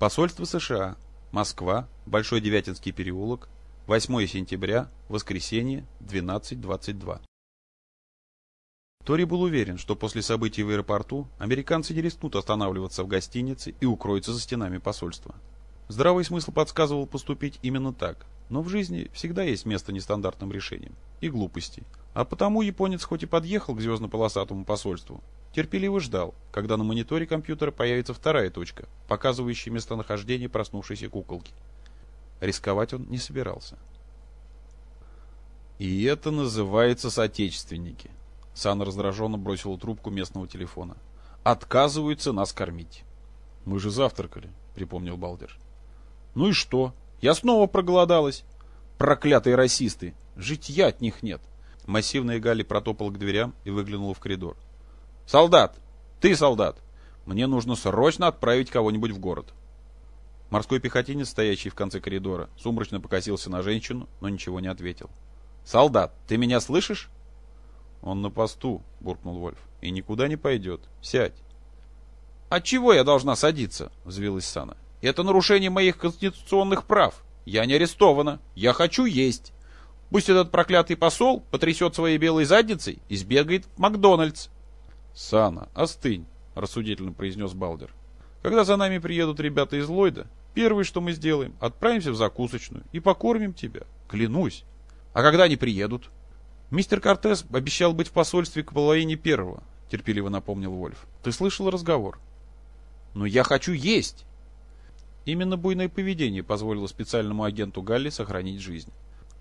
Посольство США. Москва. Большой Девятинский переулок. 8 сентября. Воскресенье. 12.22. Тори был уверен, что после событий в аэропорту американцы не рискнут останавливаться в гостинице и укроются за стенами посольства. Здравый смысл подсказывал поступить именно так, но в жизни всегда есть место нестандартным решениям и глупости. А потому японец хоть и подъехал к звездно-полосатому посольству, терпеливо ждал, когда на мониторе компьютера появится вторая точка, показывающая местонахождение проснувшейся куколки. Рисковать он не собирался. И это называется соотечественники. Сан раздраженно бросил трубку местного телефона. Отказываются нас кормить. Мы же завтракали, припомнил Балдер. Ну и что? Я снова проголодалась. Проклятые расисты. Житья от них нет. Массивная Галли протопала к дверям и выглянула в коридор. «Солдат! Ты солдат! Мне нужно срочно отправить кого-нибудь в город!» Морской пехотинец, стоящий в конце коридора, сумрачно покосился на женщину, но ничего не ответил. «Солдат, ты меня слышишь?» «Он на посту», — буркнул Вольф, — «и никуда не пойдет. Сядь». «А чего я должна садиться?» — взвилась Сана. Это нарушение моих конституционных прав. Я не арестована. Я хочу есть. Пусть этот проклятый посол потрясет своей белой задницей и сбегает в Макдональдс. Сана, остынь, рассудительно произнес Балдер. Когда за нами приедут ребята из Ллойда, первое, что мы сделаем, отправимся в закусочную и покормим тебя. Клянусь. А когда они приедут? Мистер Кортес обещал быть в посольстве к половине первого, терпеливо напомнил Вольф. Ты слышал разговор? Но я хочу есть. Именно буйное поведение позволило специальному агенту Галли сохранить жизнь.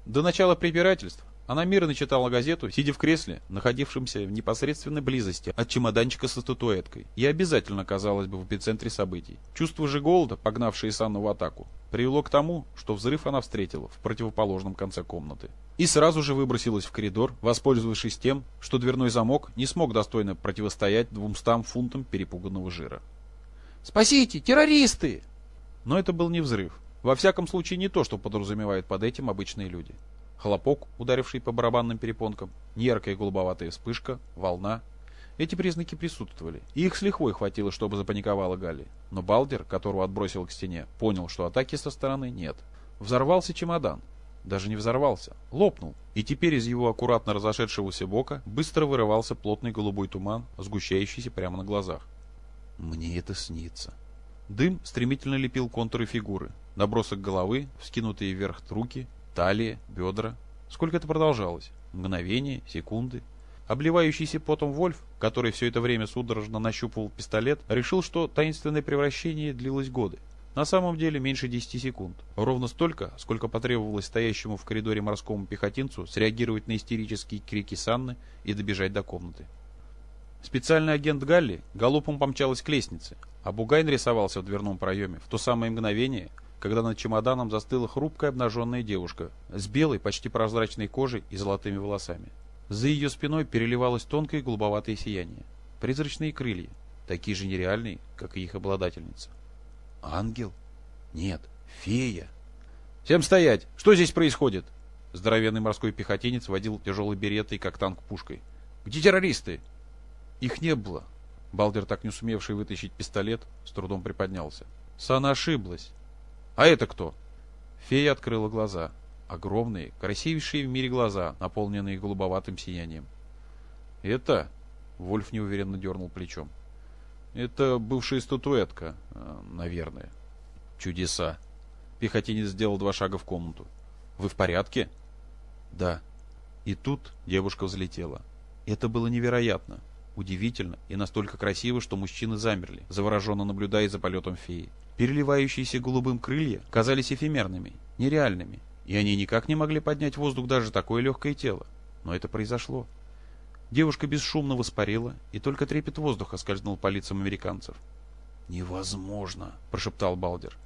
До начала препирательств она мирно читала газету, сидя в кресле, находившемся в непосредственной близости от чемоданчика со статуэткой, и обязательно оказалась бы в эпицентре событий. Чувство же голода, погнавшее Санну в атаку, привело к тому, что взрыв она встретила в противоположном конце комнаты. И сразу же выбросилась в коридор, воспользовавшись тем, что дверной замок не смог достойно противостоять двумстам фунтам перепуганного жира. «Спасите! Террористы!» Но это был не взрыв. Во всяком случае не то, что подразумевают под этим обычные люди. Хлопок, ударивший по барабанным перепонкам, неяркая голубоватая вспышка, волна. Эти признаки присутствовали, и их с лихвой хватило, чтобы запаниковала Галли. Но Балдер, которого отбросил к стене, понял, что атаки со стороны нет. Взорвался чемодан. Даже не взорвался, лопнул. И теперь из его аккуратно разошедшегося бока быстро вырывался плотный голубой туман, сгущающийся прямо на глазах. «Мне это снится», Дым стремительно лепил контуры фигуры. Набросок головы, вскинутые вверх руки, талия, бедра. Сколько это продолжалось? Мгновение, секунды. Обливающийся потом Вольф, который все это время судорожно нащупывал пистолет, решил, что таинственное превращение длилось годы. На самом деле меньше 10 секунд. Ровно столько, сколько потребовалось стоящему в коридоре морскому пехотинцу среагировать на истерические крики Санны и добежать до комнаты. Специальный агент Галли галопом помчалась к лестнице, а Бугай нарисовался в дверном проеме в то самое мгновение, когда над чемоданом застыла хрупкая обнаженная девушка с белой, почти прозрачной кожей и золотыми волосами. За ее спиной переливалось тонкое голубоватое сияние. Призрачные крылья, такие же нереальные, как и их обладательница. Ангел? Нет, фея. «Всем стоять! Что здесь происходит?» Здоровенный морской пехотинец водил тяжелой беретой, как танк пушкой. «Где террористы?» Их не было. Балдер, так не сумевший вытащить пистолет, с трудом приподнялся. Сана ошиблась. А это кто? Фея открыла глаза. Огромные, красивейшие в мире глаза, наполненные голубоватым сиянием. Это... Вольф неуверенно дернул плечом. Это бывшая статуэтка, э, наверное. Чудеса. Пехотинец сделал два шага в комнату. Вы в порядке? Да. И тут девушка взлетела. Это было невероятно удивительно и настолько красиво, что мужчины замерли, завороженно наблюдая за полетом феи. Переливающиеся голубым крылья казались эфемерными, нереальными, и они никак не могли поднять воздух даже такое легкое тело. Но это произошло. Девушка бесшумно воспарила, и только трепет воздуха скользнул по лицам американцев. «Невозможно!» – прошептал Балдер.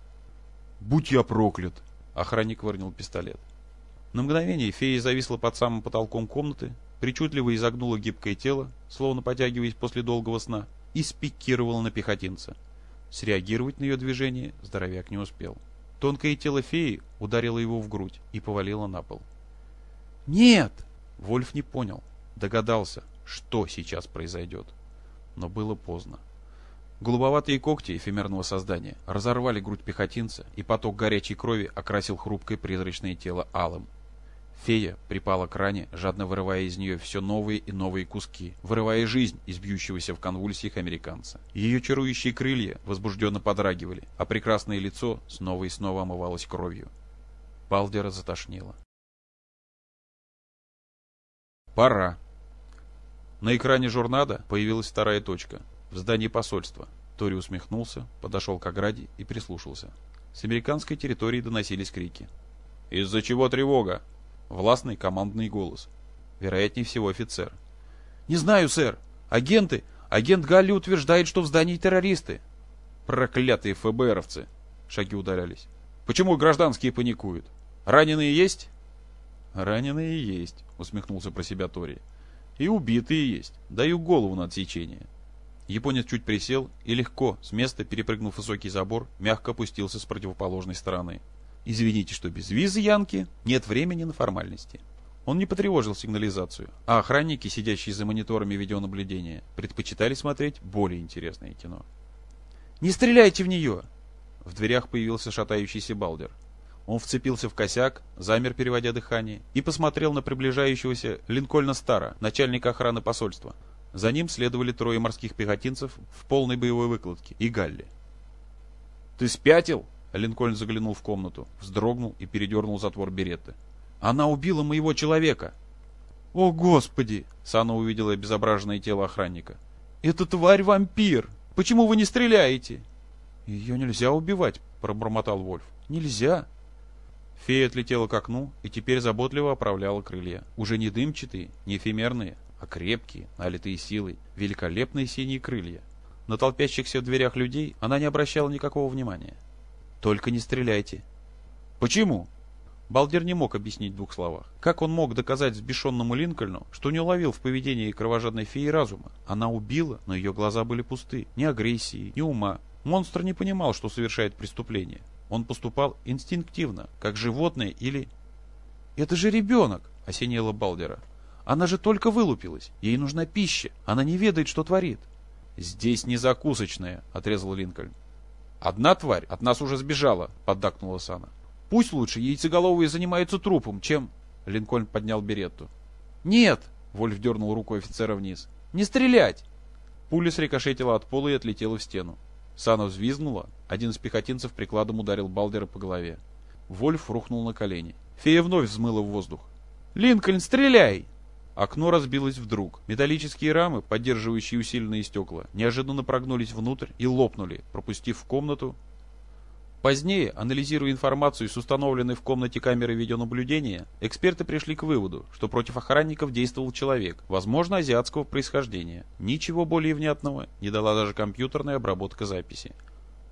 «Будь я проклят!» – охранник выронил пистолет. На мгновение фея зависла под самым потолком комнаты, причудливо изогнула гибкое тело, словно потягиваясь после долгого сна, и спикировала на пехотинца. Среагировать на ее движение здоровяк не успел. Тонкое тело феи ударило его в грудь и повалило на пол. «Нет!» Вольф не понял, догадался, что сейчас произойдет. Но было поздно. Голубоватые когти эфемерного создания разорвали грудь пехотинца, и поток горячей крови окрасил хрупкое призрачное тело алым. Фея припала к ране, жадно вырывая из нее все новые и новые куски, вырывая жизнь из бьющегося в конвульсиях американца. Ее чарующие крылья возбужденно подрагивали, а прекрасное лицо снова и снова омывалось кровью. Балдера затошнило. Пора. На экране журнада появилась вторая точка. В здании посольства. Тори усмехнулся, подошел к ограде и прислушался. С американской территории доносились крики. «Из-за чего тревога?» Властный командный голос. Вероятнее всего офицер. «Не знаю, сэр. Агенты. Агент Галли утверждает, что в здании террористы». «Проклятые ФБРовцы!» Шаги ударялись. «Почему гражданские паникуют? Раненые есть?» «Раненые есть», — усмехнулся про себя Тори. «И убитые есть. Даю голову на отсечение». Японец чуть присел и легко, с места перепрыгнув высокий забор, мягко опустился с противоположной стороны. Извините, что без визы, Янки, нет времени на формальности. Он не потревожил сигнализацию, а охранники, сидящие за мониторами видеонаблюдения, предпочитали смотреть более интересное кино. «Не стреляйте в нее!» В дверях появился шатающийся Балдер. Он вцепился в косяк, замер, переводя дыхание, и посмотрел на приближающегося Линкольна Стара, начальника охраны посольства. За ним следовали трое морских пехотинцев в полной боевой выкладке и Галли. «Ты спятил?» Линкольн заглянул в комнату, вздрогнул и передернул затвор береты. «Она убила моего человека!» «О, Господи!» — Сана увидела обезображенное тело охранника. «Это тварь-вампир! Почему вы не стреляете?» «Ее нельзя убивать!» — пробормотал Вольф. «Нельзя!» Фея отлетела к окну и теперь заботливо оправляла крылья. Уже не дымчатые, не эфемерные, а крепкие, налитые силой, великолепные синие крылья. На толпящихся в дверях людей она не обращала никакого внимания. Только не стреляйте. Почему? Балдер не мог объяснить в двух словах. Как он мог доказать взбешенному Линкольну, что не уловил в поведении кровожадной феи разума? Она убила, но ее глаза были пусты. Ни агрессии, ни ума. Монстр не понимал, что совершает преступление. Он поступал инстинктивно, как животное или... «Это же ребенок!» — осенило Балдера. «Она же только вылупилась. Ей нужна пища. Она не ведает, что творит». «Здесь не закусочная», — отрезал Линкольн. «Одна тварь от нас уже сбежала», — поддакнула Сана. «Пусть лучше яйцеголовые занимаются трупом, чем...» Линкольн поднял беретту. «Нет!» — Вольф дернул рукой офицера вниз. «Не стрелять!» Пуля срикошетила от пола и отлетела в стену. Сана взвизгнула, один из пехотинцев прикладом ударил Балдера по голове. Вольф рухнул на колени. Фея вновь взмыла в воздух. «Линкольн, стреляй!» Окно разбилось вдруг. Металлические рамы, поддерживающие усиленные стекла, неожиданно прогнулись внутрь и лопнули, пропустив в комнату. Позднее, анализируя информацию с установленной в комнате камеры видеонаблюдения, эксперты пришли к выводу, что против охранников действовал человек, возможно, азиатского происхождения. Ничего более внятного не дала даже компьютерная обработка записи.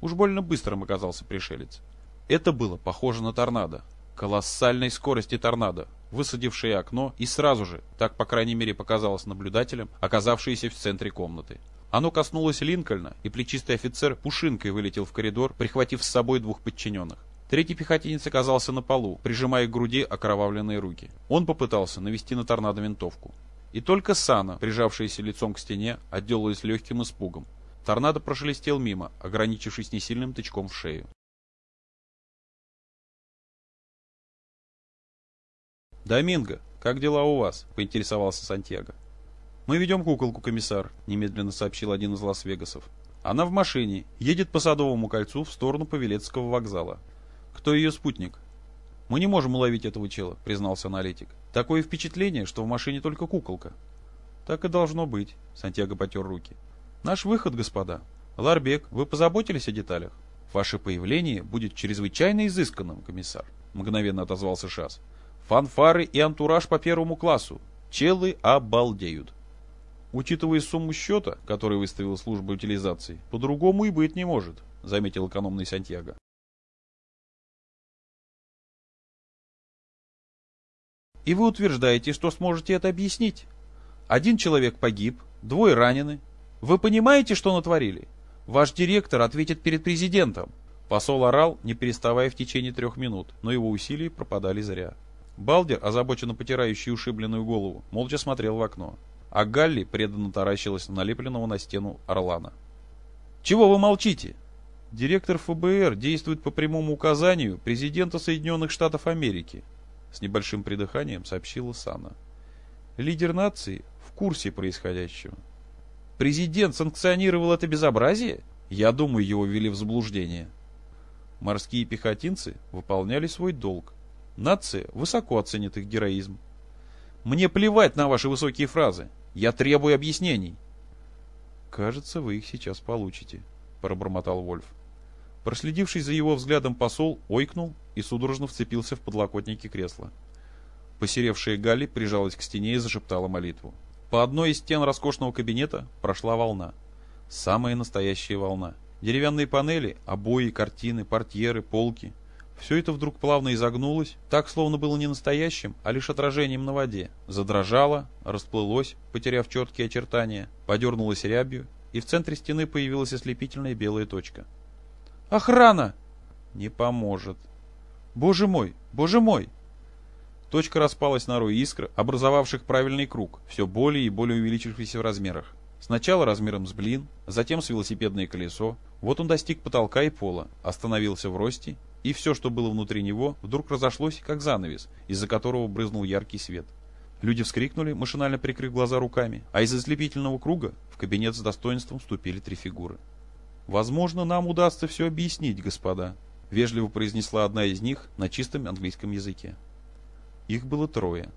Уж больно быстрым оказался пришелец. Это было похоже на торнадо. Колоссальной скорости торнадо, высадившее окно и сразу же, так по крайней мере показалось наблюдателям, оказавшееся в центре комнаты. Оно коснулось Линкольна, и плечистый офицер пушинкой вылетел в коридор, прихватив с собой двух подчиненных. Третий пехотинец оказался на полу, прижимая к груди окровавленные руки. Он попытался навести на торнадо винтовку. И только Сана, прижавшаяся лицом к стене, отделалась легким испугом. Торнадо прошелестел мимо, ограничившись несильным тычком в шею. «Доминго, как дела у вас?» — поинтересовался Сантьяго. «Мы ведем куколку, комиссар», — немедленно сообщил один из Лас-Вегасов. «Она в машине, едет по Садовому кольцу в сторону Павелецкого вокзала. Кто ее спутник?» «Мы не можем уловить этого чела», — признался аналитик. «Такое впечатление, что в машине только куколка». «Так и должно быть», — Сантьяго потер руки. «Наш выход, господа. Ларбек, вы позаботились о деталях?» «Ваше появление будет чрезвычайно изысканным, комиссар», — мгновенно отозвался Шас. Фанфары и антураж по первому классу. Челы обалдеют. Учитывая сумму счета, который выставила служба утилизации, по-другому и быть не может, заметил экономный Сантьяго. И вы утверждаете, что сможете это объяснить? Один человек погиб, двое ранены. Вы понимаете, что натворили? Ваш директор ответит перед президентом. Посол орал, не переставая в течение трех минут, но его усилия пропадали зря. Балдер, озабоченно потирающий ушибленную голову, молча смотрел в окно, а Галли преданно таращилась на налепленного на стену Орлана. Чего вы молчите? Директор ФБР действует по прямому указанию президента Соединенных Штатов Америки, с небольшим придыханием сообщила Сана. Лидер нации в курсе происходящего. Президент санкционировал это безобразие? Я думаю, его ввели в заблуждение. Морские пехотинцы выполняли свой долг. Нация высоко оценит их героизм. Мне плевать на ваши высокие фразы. Я требую объяснений. Кажется, вы их сейчас получите, пробормотал Вольф. Проследивший за его взглядом посол ойкнул и судорожно вцепился в подлокотники кресла. Посеревшая Галли прижалась к стене и зашептала молитву. По одной из стен роскошного кабинета прошла волна. Самая настоящая волна. Деревянные панели, обои, картины, портьеры, полки. Все это вдруг плавно изогнулось, так словно было не настоящим, а лишь отражением на воде. Задрожало, расплылось, потеряв четкие очертания, подернулось рябью, и в центре стены появилась ослепительная белая точка. «Охрана!» «Не поможет». «Боже мой! Боже мой!» Точка распалась на рой искр, образовавших правильный круг, все более и более увеличившийся в размерах. Сначала размером с блин, затем с велосипедное колесо. Вот он достиг потолка и пола, остановился в росте, и все, что было внутри него, вдруг разошлось, как занавес, из-за которого брызнул яркий свет. Люди вскрикнули, машинально прикрыв глаза руками, а из ослепительного круга в кабинет с достоинством вступили три фигуры. «Возможно, нам удастся все объяснить, господа», — вежливо произнесла одна из них на чистом английском языке. Их было трое.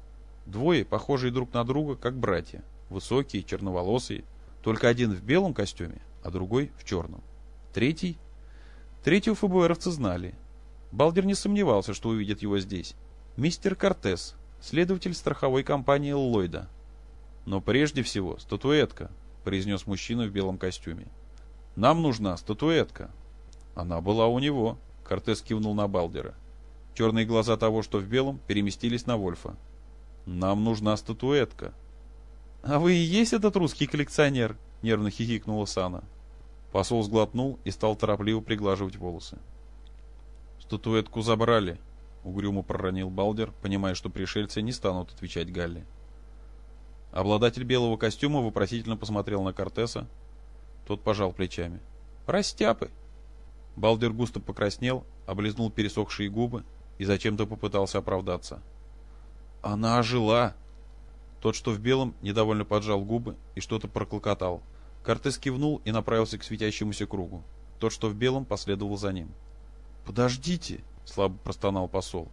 Двое, похожие друг на друга, как братья, высокие, черноволосые, только один в белом костюме, а другой в черном. Третий? Третьего ФБРовцы знали. Балдер не сомневался, что увидит его здесь. Мистер Кортес, следователь страховой компании Ллойда. Но прежде всего статуэтка, произнес мужчина в белом костюме. Нам нужна статуэтка. Она была у него, Кортес кивнул на Балдера. Черные глаза того, что в белом, переместились на Вольфа. Нам нужна статуэтка. «А вы и есть этот русский коллекционер?» — нервно хихикнула Сана. Посол сглотнул и стал торопливо приглаживать волосы. «Статуэтку забрали», — угрюмо проронил Балдер, понимая, что пришельцы не станут отвечать Галли. Обладатель белого костюма вопросительно посмотрел на Кортеса. Тот пожал плечами. «Растяпы!» Балдер густо покраснел, облизнул пересохшие губы и зачем-то попытался оправдаться. «Она ожила!» Тот, что в белом, недовольно поджал губы и что-то проклокотал. Кортес кивнул и направился к светящемуся кругу. Тот, что в белом, последовал за ним. «Подождите!» — слабо простонал посол.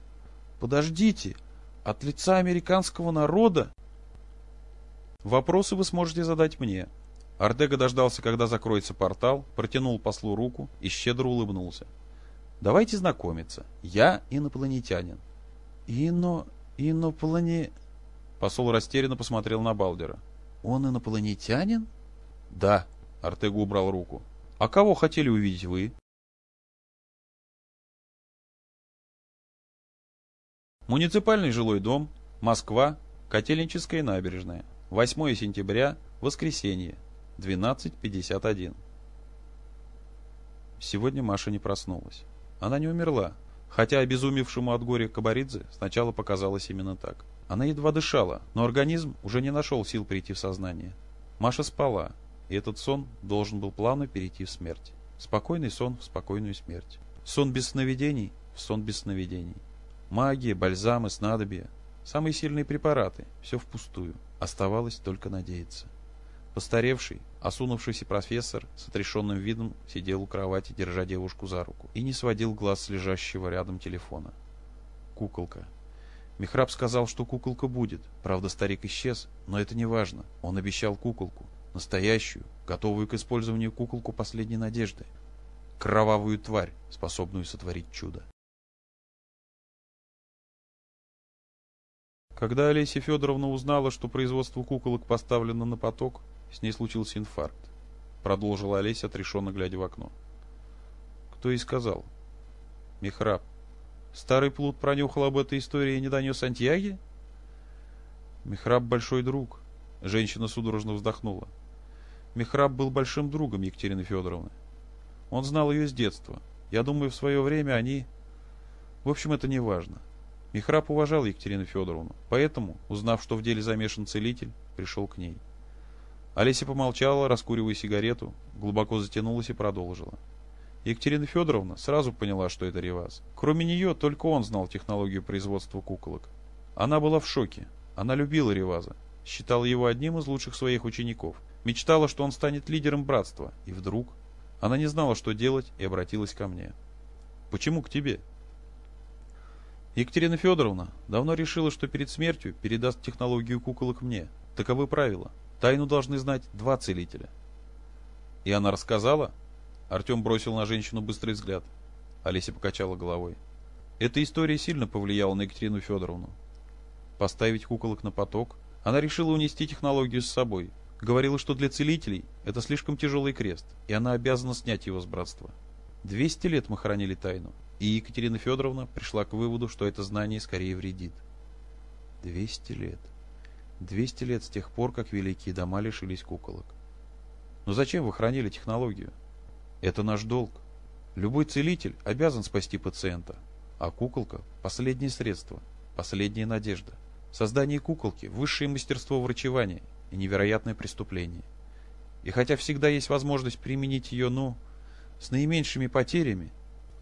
«Подождите! От лица американского народа?» «Вопросы вы сможете задать мне». Артега дождался, когда закроется портал, протянул послу руку и щедро улыбнулся. «Давайте знакомиться. Я инопланетянин». «Ино... иноплане...» Посол растерянно посмотрел на Балдера. «Он инопланетянин?» «Да», — Артега убрал руку. «А кого хотели увидеть вы?» Муниципальный жилой дом, Москва, Котельническая набережная, 8 сентября, воскресенье, 12.51. Сегодня Маша не проснулась. Она не умерла, хотя обезумевшему от горя Кабаридзе сначала показалось именно так. Она едва дышала, но организм уже не нашел сил прийти в сознание. Маша спала, и этот сон должен был плавно перейти в смерть. Спокойный сон в спокойную смерть. Сон без сновидений в сон без сновидений. Магия, бальзамы, снадобья, самые сильные препараты, все впустую. Оставалось только надеяться. Постаревший, осунувшийся профессор с отрешенным видом сидел у кровати, держа девушку за руку, и не сводил глаз с лежащего рядом телефона. Куколка. Михраб сказал, что куколка будет. Правда, старик исчез, но это не важно. Он обещал куколку. Настоящую, готовую к использованию куколку последней надежды. Кровавую тварь, способную сотворить чудо. Когда Олеся Федоровна узнала, что производство куколок поставлено на поток, с ней случился инфаркт. Продолжила Олеся, отрешенно глядя в окно. Кто и сказал? Михраб. Старый плут пронюхал об этой истории и не донес Антьяге? Михраб большой друг. Женщина судорожно вздохнула. Михраб был большим другом Екатерины Федоровны. Он знал ее с детства. Я думаю, в свое время они... В общем, это не важно. Михраб уважал Екатерину Федоровну, поэтому, узнав, что в деле замешан целитель, пришел к ней. Олеся помолчала, раскуривая сигарету, глубоко затянулась и продолжила. Екатерина Федоровна сразу поняла, что это Реваз. Кроме нее, только он знал технологию производства куколок. Она была в шоке. Она любила Реваза, считала его одним из лучших своих учеников, мечтала, что он станет лидером братства, и вдруг она не знала, что делать, и обратилась ко мне. «Почему к тебе?» Екатерина Федоровна давно решила, что перед смертью передаст технологию куколок мне. Таковы правила. Тайну должны знать два целителя. И она рассказала? Артем бросил на женщину быстрый взгляд. Олеся покачала головой. Эта история сильно повлияла на Екатерину Федоровну. Поставить куколок на поток? Она решила унести технологию с собой. Говорила, что для целителей это слишком тяжелый крест, и она обязана снять его с братства. Двести лет мы хранили тайну, и Екатерина Федоровна пришла к выводу, что это знание скорее вредит. Двести лет. Двести лет с тех пор, как великие дома лишились куколок. Но зачем вы хранили технологию? Это наш долг. Любой целитель обязан спасти пациента, а куколка – последнее средство, последняя надежда. Создание куколки – высшее мастерство врачевания и невероятное преступление. И хотя всегда есть возможность применить ее, ну, с наименьшими потерями,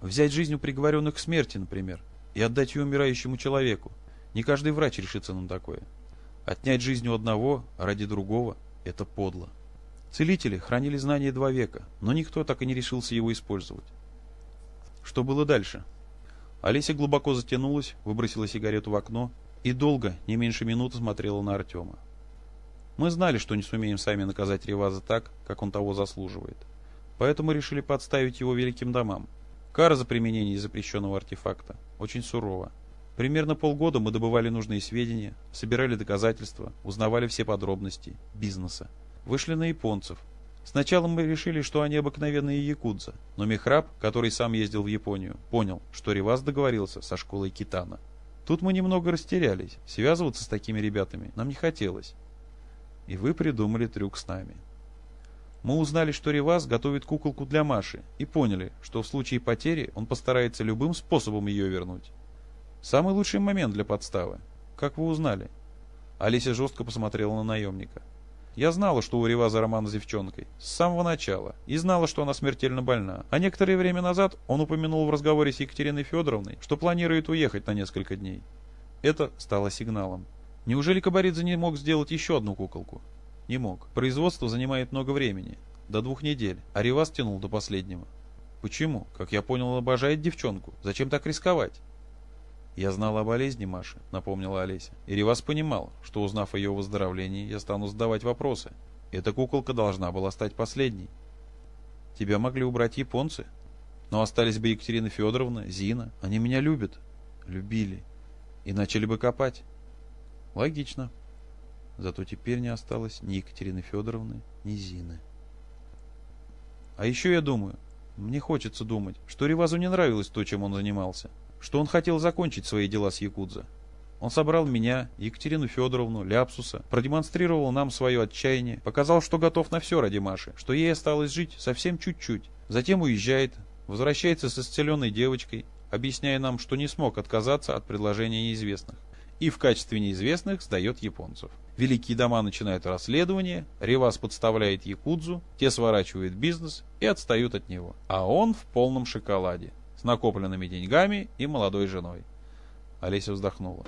взять жизнь у приговоренных к смерти, например, и отдать ее умирающему человеку, не каждый врач решится на такое. Отнять жизнь у одного ради другого – это подло. Целители хранили знания два века, но никто так и не решился его использовать. Что было дальше? Олеся глубоко затянулась, выбросила сигарету в окно и долго, не меньше минуты, смотрела на Артема. Мы знали, что не сумеем сами наказать Реваза так, как он того заслуживает. Поэтому решили подставить его великим домам. Кара за применение запрещенного артефакта очень сурова. Примерно полгода мы добывали нужные сведения, собирали доказательства, узнавали все подробности бизнеса. Вышли на японцев. Сначала мы решили, что они обыкновенные якудза, но Мехраб, который сам ездил в Японию, понял, что Ривас договорился со школой Китана. Тут мы немного растерялись, связываться с такими ребятами нам не хотелось и вы придумали трюк с нами. Мы узнали, что Ривас готовит куколку для Маши и поняли, что в случае потери он постарается любым способом ее вернуть. Самый лучший момент для подставы. Как вы узнали? Алися жестко посмотрела на наемника. Я знала, что у Риваза роман с девчонкой. С самого начала. И знала, что она смертельно больна. А некоторое время назад он упомянул в разговоре с Екатериной Федоровной, что планирует уехать на несколько дней. Это стало сигналом. Неужели Кабаридзе не мог сделать еще одну куколку? Не мог. Производство занимает много времени. До двух недель. А Ривас тянул до последнего. Почему? Как я понял, он обожает девчонку. Зачем так рисковать? Я знал о болезни Маши, напомнила Олеся. И Ривас понимал, что узнав о ее выздоровлении, я стану задавать вопросы. Эта куколка должна была стать последней. Тебя могли убрать японцы. Но остались бы Екатерина Федоровна, Зина. Они меня любят. Любили. И начали бы копать. Логично. Зато теперь не осталось ни Екатерины Федоровны, ни Зины. А еще я думаю, мне хочется думать, что Ривазу не нравилось то, чем он занимался, что он хотел закончить свои дела с Якудза. Он собрал меня, Екатерину Федоровну, Ляпсуса, продемонстрировал нам свое отчаяние, показал, что готов на все ради Маши, что ей осталось жить совсем чуть-чуть. Затем уезжает, возвращается с исцеленной девочкой, объясняя нам, что не смог отказаться от предложения неизвестных и в качестве неизвестных сдает японцев. Великие дома начинают расследование, Ревас подставляет Якудзу, те сворачивают бизнес и отстают от него. А он в полном шоколаде, с накопленными деньгами и молодой женой. Олеся вздохнула.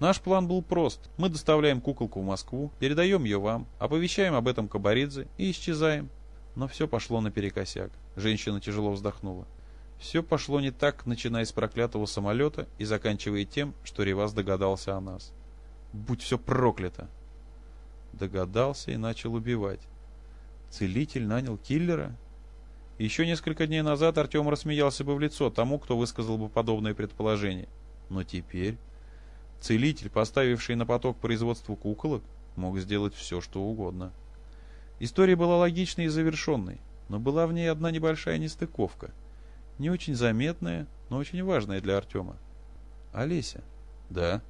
Наш план был прост. Мы доставляем куколку в Москву, передаем ее вам, оповещаем об этом Кабаридзе и исчезаем. Но все пошло наперекосяк. Женщина тяжело вздохнула. Все пошло не так, начиная с проклятого самолета и заканчивая тем, что Ревас догадался о нас. Будь все проклято! Догадался и начал убивать. Целитель нанял киллера? Еще несколько дней назад Артем рассмеялся бы в лицо тому, кто высказал бы подобное предположение. Но теперь... Целитель, поставивший на поток производства куколок, мог сделать все, что угодно. История была логичной и завершенной, но была в ней одна небольшая нестыковка — не очень заметная, но очень важная для Артема. Олеся. Да.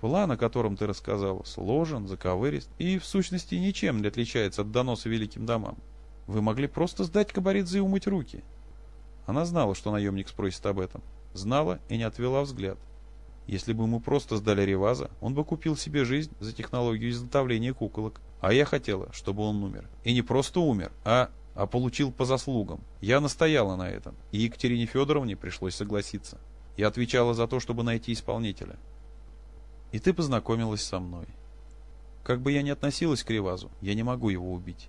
План, о котором ты рассказал, сложен, заковырист и, в сущности, ничем не отличается от доноса великим домам. Вы могли просто сдать Кабаридзе и умыть руки. Она знала, что наемник спросит об этом. Знала и не отвела взгляд. Если бы мы просто сдали Реваза, он бы купил себе жизнь за технологию изготовления куколок. А я хотела, чтобы он умер. И не просто умер, а, а получил по заслугам. Я настояла на этом, и Екатерине Федоровне пришлось согласиться. Я отвечала за то, чтобы найти исполнителя. И ты познакомилась со мной. Как бы я ни относилась к Ревазу, я не могу его убить.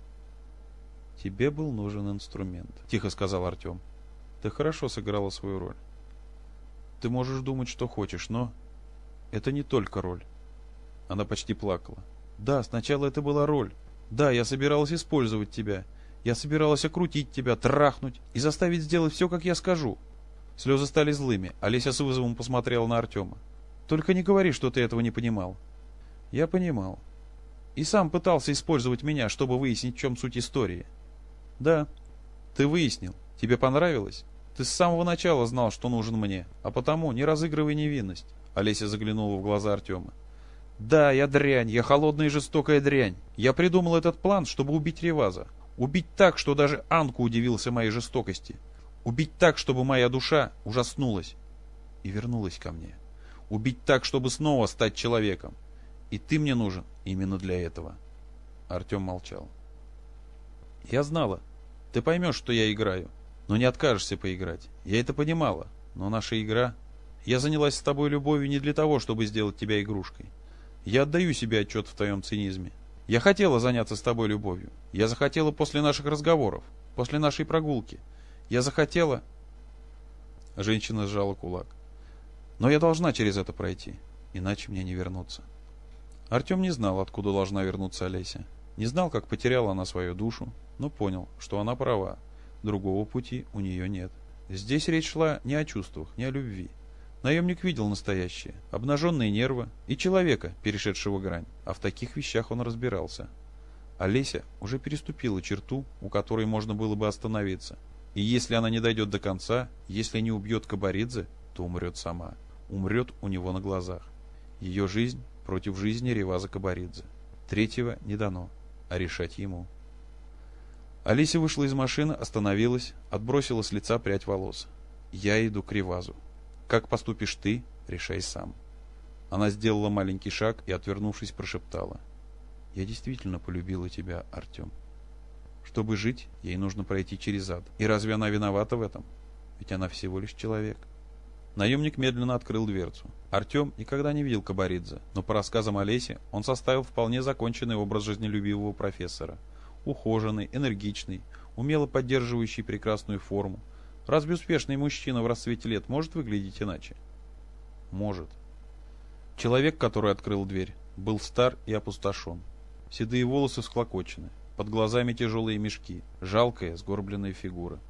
Тебе был нужен инструмент, тихо сказал Артем. Ты хорошо сыграла свою роль. Ты можешь думать, что хочешь, но это не только роль. Она почти плакала. Да, сначала это была роль. Да, я собиралась использовать тебя. Я собиралась окрутить тебя, трахнуть и заставить сделать все, как я скажу. Слезы стали злыми. Олеся с вызовом посмотрела на Артема. Только не говори, что ты этого не понимал. Я понимал. И сам пытался использовать меня, чтобы выяснить, в чем суть истории. Да, ты выяснил. Тебе понравилось? Ты с самого начала знал, что нужен мне, а потому не разыгрывай невинность. Олеся заглянула в глаза Артема. Да, я дрянь, я холодная и жестокая дрянь. Я придумал этот план, чтобы убить Реваза. Убить так, что даже Анку удивился моей жестокости. Убить так, чтобы моя душа ужаснулась и вернулась ко мне. Убить так, чтобы снова стать человеком. И ты мне нужен именно для этого. Артем молчал. Я знала. Ты поймешь, что я играю. Но не откажешься поиграть. Я это понимала. Но наша игра... Я занялась с тобой любовью не для того, чтобы сделать тебя игрушкой. Я отдаю себе отчет в твоем цинизме. Я хотела заняться с тобой любовью. Я захотела после наших разговоров, после нашей прогулки. Я захотела... Женщина сжала кулак. Но я должна через это пройти, иначе мне не вернуться. Артем не знал, откуда должна вернуться Олеся. Не знал, как потеряла она свою душу, но понял, что она права. Другого пути у нее нет. Здесь речь шла не о чувствах, не о любви. Наемник видел настоящее, обнаженные нервы и человека, перешедшего грань, а в таких вещах он разбирался. Олеся уже переступила черту, у которой можно было бы остановиться. И если она не дойдет до конца, если не убьет Кабаридзе, то умрет сама. Умрет у него на глазах. Ее жизнь против жизни Реваза Кабаридзе. Третьего не дано, а решать ему. Олеся вышла из машины, остановилась, отбросила с лица прядь волос. «Я иду к Ревазу. Как поступишь ты, решай сам. Она сделала маленький шаг и, отвернувшись, прошептала. Я действительно полюбила тебя, Артем. Чтобы жить, ей нужно пройти через ад. И разве она виновата в этом? Ведь она всего лишь человек. Наемник медленно открыл дверцу. Артем никогда не видел Кабаридзе, но по рассказам Олеси он составил вполне законченный образ жизнелюбивого профессора. Ухоженный, энергичный, умело поддерживающий прекрасную форму, Разве успешный мужчина в расцвете лет может выглядеть иначе? Может. Человек, который открыл дверь, был стар и опустошен. Седые волосы всклокочены, под глазами тяжелые мешки, жалкая, сгорбленная фигура.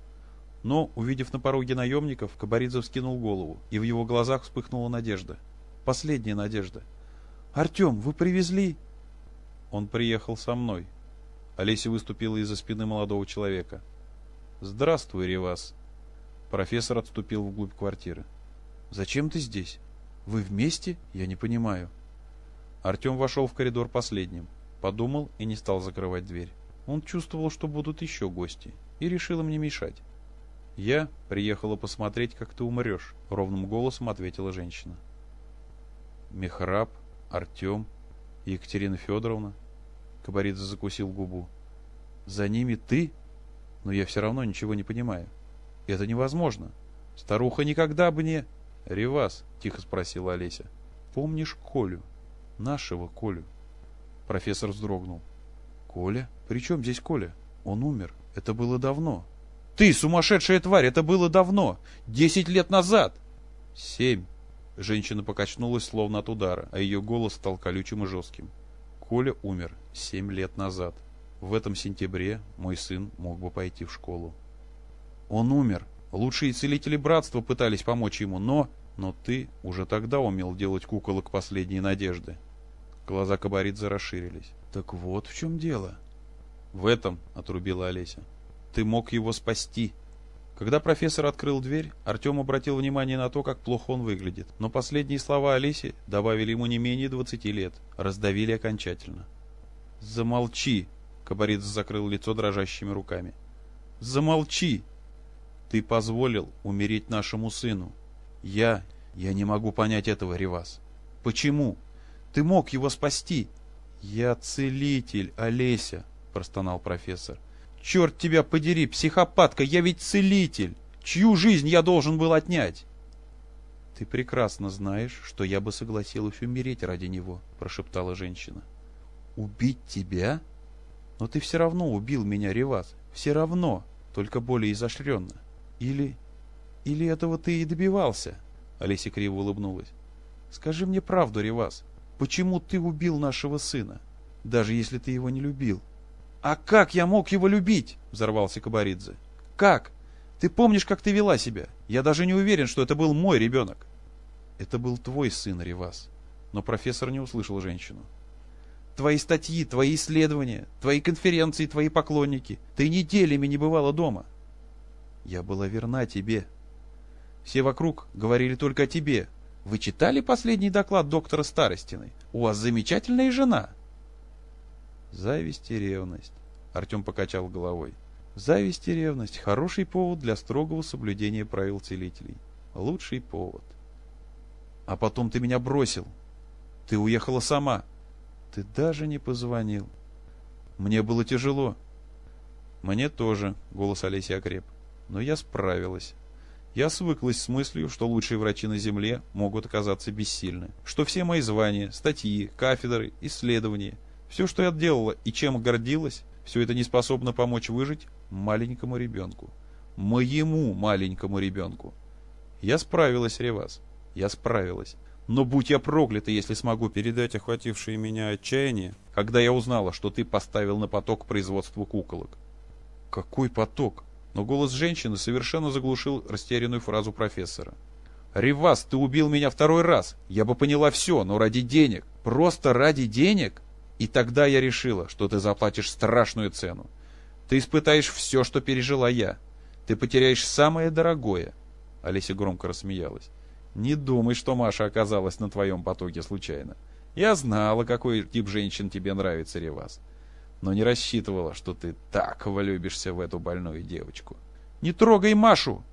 Но, увидев на пороге наемников, Кабаридзе вскинул голову, и в его глазах вспыхнула надежда. Последняя надежда. «Артем, вы привезли?» Он приехал со мной. Олеся выступила из-за спины молодого человека. «Здравствуй, Ревас», Профессор отступил вглубь квартиры. «Зачем ты здесь? Вы вместе? Я не понимаю». Артем вошел в коридор последним, подумал и не стал закрывать дверь. Он чувствовал, что будут еще гости, и решил им не мешать. «Я приехала посмотреть, как ты умрешь», — ровным голосом ответила женщина. Мехраб, Артем, Екатерина Федоровна. Кабаридзе закусил губу. «За ними ты? Но я все равно ничего не понимаю». Это невозможно. Старуха никогда бы не... Ревас, тихо спросила Олеся. Помнишь Колю? Нашего Колю? Профессор вздрогнул. Коля? При чем здесь Коля? Он умер. Это было давно. Ты, сумасшедшая тварь, это было давно. Десять лет назад. Семь. Женщина покачнулась словно от удара, а ее голос стал колючим и жестким. Коля умер семь лет назад. В этом сентябре мой сын мог бы пойти в школу. Он умер. Лучшие целители братства пытались помочь ему, но... Но ты уже тогда умел делать куколок последней надежды. Глаза Кабаридзе расширились. Так вот в чем дело. В этом, отрубила Олеся. Ты мог его спасти. Когда профессор открыл дверь, Артем обратил внимание на то, как плохо он выглядит. Но последние слова Олеси добавили ему не менее двадцати лет. Раздавили окончательно. «Замолчи!» — Кабаридзе закрыл лицо дрожащими руками. «Замолчи!» Ты позволил умереть нашему сыну. Я... я не могу понять этого, Ревас. Почему? Ты мог его спасти. «Я целитель, Олеся!» — простонал профессор. «Черт тебя подери, психопатка, я ведь целитель! Чью жизнь я должен был отнять?» «Ты прекрасно знаешь, что я бы согласилась умереть ради него», — прошептала женщина. «Убить тебя? Но ты все равно убил меня, Ревас. Все равно, только более изощренно. Или... или этого ты и добивался?» Олеся криво улыбнулась. «Скажи мне правду, Ревас. Почему ты убил нашего сына, даже если ты его не любил?» «А как я мог его любить?» — взорвался Кабаридзе. «Как? Ты помнишь, как ты вела себя? Я даже не уверен, что это был мой ребенок. Это был твой сын, Ривас. Но профессор не услышал женщину. Твои статьи, твои исследования, твои конференции, твои поклонники. Ты неделями не бывала дома. Я была верна тебе. Все вокруг говорили только о тебе. Вы читали последний доклад доктора Старостиной? У вас замечательная жена. Зависть и ревность. Артем покачал головой. Зависть и ревность – хороший повод для строгого соблюдения правил целителей. Лучший повод. А потом ты меня бросил. Ты уехала сама. Ты даже не позвонил. Мне было тяжело. Мне тоже, голос Олеси окреп. Но я справилась. Я свыклась с мыслью, что лучшие врачи на Земле могут оказаться бессильны. Что все мои звания, статьи, кафедры, исследования, все, что я делала и чем гордилась, все это не способно помочь выжить маленькому ребенку. Моему маленькому ребенку. Я справилась, Ревас. Я справилась. Но будь я проклята, если смогу передать охватившее меня отчаяние, когда я узнала, что ты поставил на поток производство куколок. Какой поток? Но голос женщины совершенно заглушил растерянную фразу профессора. «Ревас, ты убил меня второй раз. Я бы поняла все, но ради денег. Просто ради денег? И тогда я решила, что ты заплатишь страшную цену. Ты испытаешь все, что пережила я. Ты потеряешь самое дорогое. Олеся громко рассмеялась. Не думай, что Маша оказалась на твоем потоке случайно. Я знала, какой тип женщин тебе нравится, Ревас. Но не рассчитывала, что ты так влюбишься в эту больную девочку. Не трогай Машу!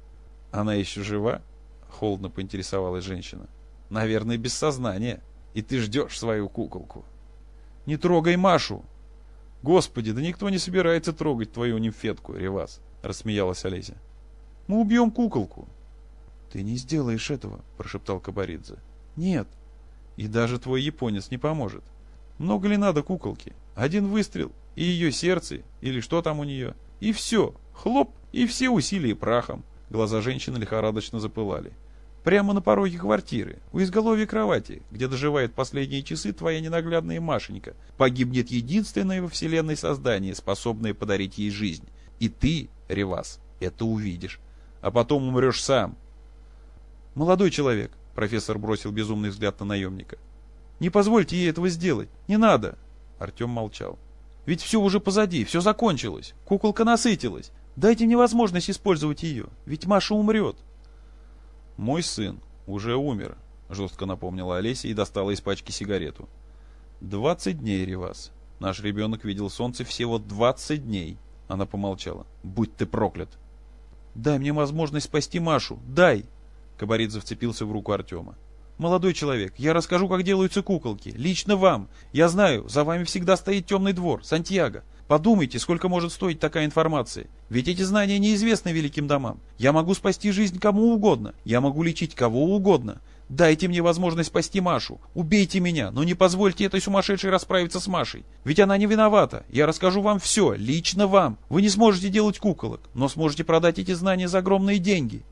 Она еще жива? Холодно поинтересовалась женщина. Наверное, без сознания. И ты ждешь свою куколку. Не трогай Машу! «Господи, да никто не собирается трогать твою нимфетку, Ревас», — рассмеялась Олеся. «Мы убьем куколку». «Ты не сделаешь этого», — прошептал Кабаридзе. «Нет. И даже твой японец не поможет. Много ли надо куколки? Один выстрел, и ее сердце, или что там у нее, и все, хлоп, и все усилия прахом». Глаза женщины лихорадочно запылали. Прямо на пороге квартиры, у изголовья кровати, где доживает последние часы твоя ненаглядная Машенька, погибнет единственное во вселенной создание, способное подарить ей жизнь. И ты, Ревас, это увидишь. А потом умрешь сам. Молодой человек, профессор бросил безумный взгляд на наемника. Не позвольте ей этого сделать. Не надо. Артем молчал. Ведь все уже позади, все закончилось. Куколка насытилась. Дайте мне возможность использовать ее, ведь Маша умрет. «Мой сын уже умер», — жестко напомнила Олеся и достала из пачки сигарету. «Двадцать дней, Ревас. Наш ребенок видел солнце всего двадцать дней». Она помолчала. «Будь ты проклят!» «Дай мне возможность спасти Машу! Дай!» Кабаридзе вцепился в руку Артема. «Молодой человек, я расскажу, как делаются куколки. Лично вам. Я знаю, за вами всегда стоит темный двор, Сантьяго. Подумайте, сколько может стоить такая информация. Ведь эти знания неизвестны великим домам. Я могу спасти жизнь кому угодно. Я могу лечить кого угодно. Дайте мне возможность спасти Машу. Убейте меня, но не позвольте этой сумасшедшей расправиться с Машей. Ведь она не виновата. Я расскажу вам все, лично вам. Вы не сможете делать куколок, но сможете продать эти знания за огромные деньги.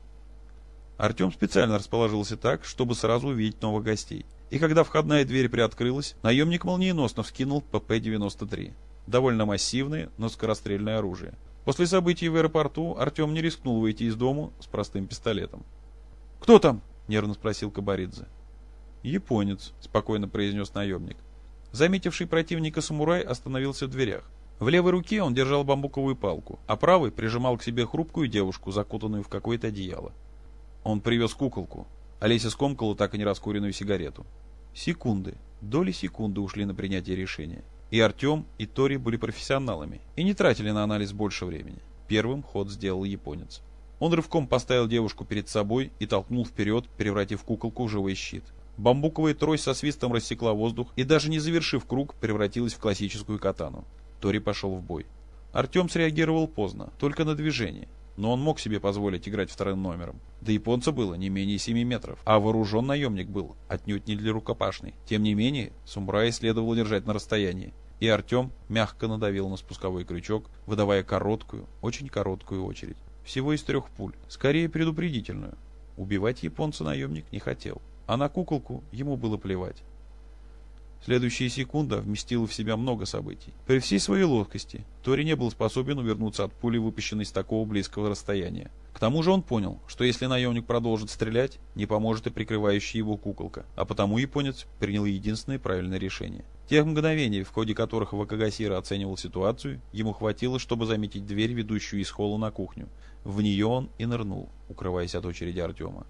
Артем специально расположился так, чтобы сразу увидеть новых гостей. И когда входная дверь приоткрылась, наемник молниеносно вскинул ПП-93 довольно массивное, но скорострельное оружие. После событий в аэропорту Артем не рискнул выйти из дому с простым пистолетом. «Кто там?» — нервно спросил Кабаридзе. «Японец», — спокойно произнес наемник. Заметивший противника самурай остановился в дверях. В левой руке он держал бамбуковую палку, а правой прижимал к себе хрупкую девушку, закутанную в какое-то одеяло. Он привез куколку. Олеся скомкала так и не раскуренную сигарету. Секунды, доли секунды ушли на принятие решения. И Артем, и Тори были профессионалами и не тратили на анализ больше времени. Первым ход сделал японец. Он рывком поставил девушку перед собой и толкнул вперед, превратив куколку в живой щит. Бамбуковая трость со свистом рассекла воздух и даже не завершив круг, превратилась в классическую катану. Тори пошел в бой. Артем среагировал поздно, только на движение. Но он мог себе позволить играть вторым номером. До японца было не менее 7 метров, а вооружен наемник был отнюдь не для рукопашной. Тем не менее, самурая следовало держать на расстоянии. И Артем мягко надавил на спусковой крючок, выдавая короткую, очень короткую очередь. Всего из трех пуль, скорее предупредительную. Убивать японца наемник не хотел, а на куколку ему было плевать. Следующая секунда вместила в себя много событий. При всей своей ловкости Тори не был способен увернуться от пули, выпущенной с такого близкого расстояния. К тому же он понял, что если наемник продолжит стрелять, не поможет и прикрывающая его куколка, а потому японец принял единственное правильное решение. Тех мгновений, в ходе которых Вакагасира оценивал ситуацию, ему хватило, чтобы заметить дверь, ведущую из холла на кухню. В нее он и нырнул, укрываясь от очереди Артема.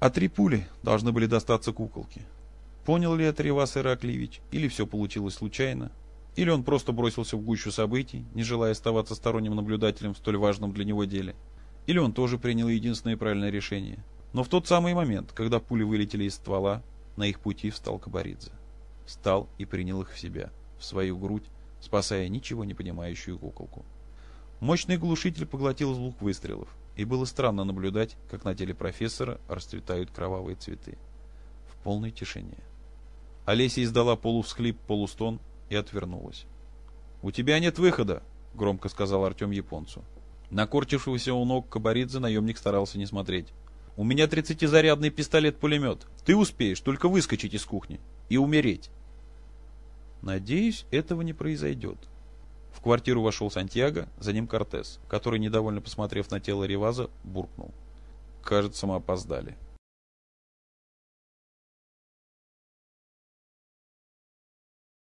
А три пули должны были достаться куколке. Понял ли это Ревас Ираклиевич, или все получилось случайно, или он просто бросился в гущу событий, не желая оставаться сторонним наблюдателем в столь важном для него деле, или он тоже принял единственное правильное решение. Но в тот самый момент, когда пули вылетели из ствола, на их пути встал Кабаридзе. Встал и принял их в себя, в свою грудь, спасая ничего не понимающую куколку. Мощный глушитель поглотил звук выстрелов, и было странно наблюдать, как на теле профессора расцветают кровавые цветы. В полной тишине. Олеся издала полувсхлип, полустон и отвернулась. «У тебя нет выхода!» — громко сказал Артем японцу. На корчившегося у ног Кабаридзе наемник старался не смотреть. «У меня тридцатизарядный пистолет-пулемет. Ты успеешь только выскочить из кухни и умереть». «Надеюсь, этого не произойдет». В квартиру вошел Сантьяго, за ним Кортес, который, недовольно посмотрев на тело Реваза, буркнул. «Кажется, мы опоздали».